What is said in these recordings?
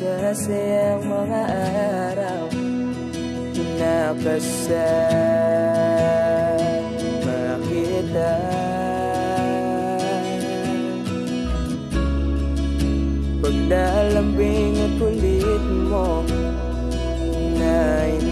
Masasayang mga araw Pinapasama kita Pag nalambing at kulit mo Nainan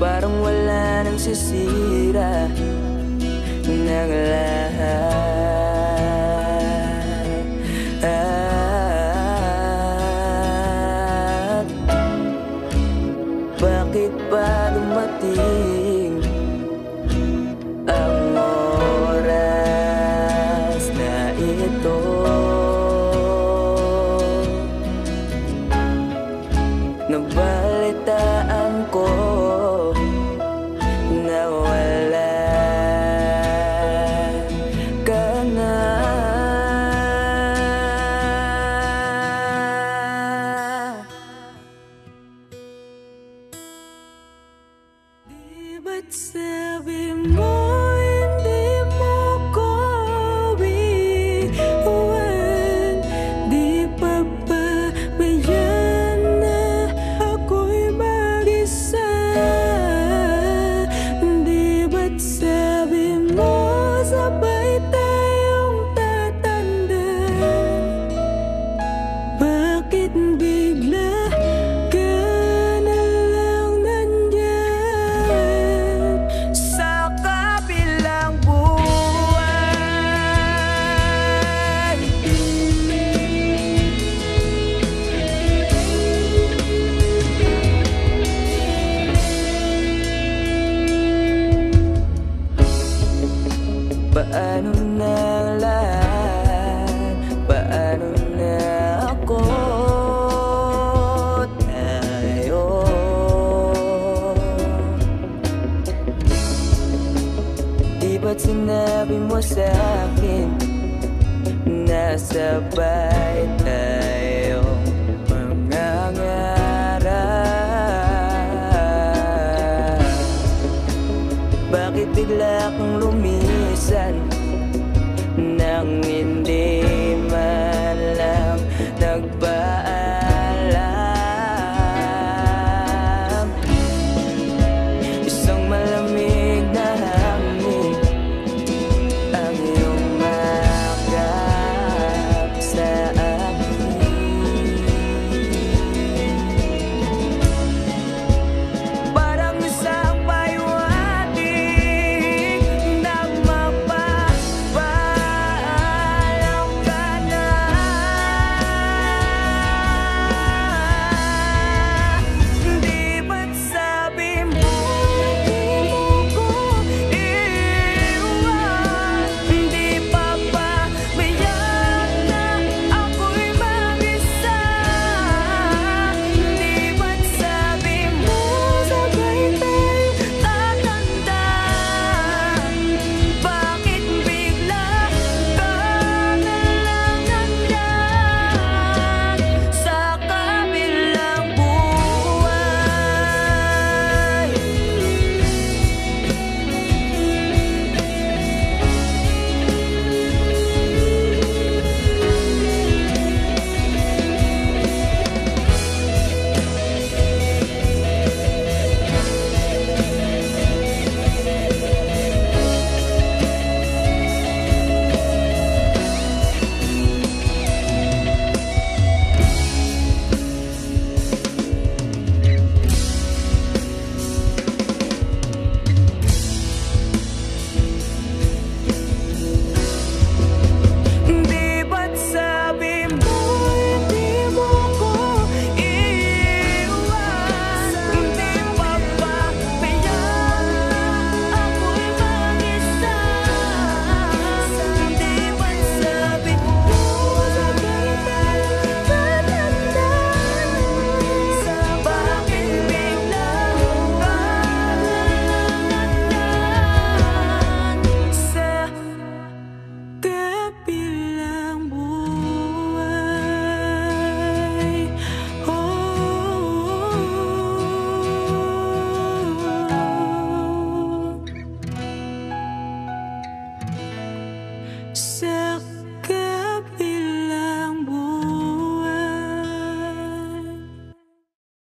Parang wala nang sisira ng lahat. sa akin Nasabay tayo mga ngarap Bakit bigla kang lumisan?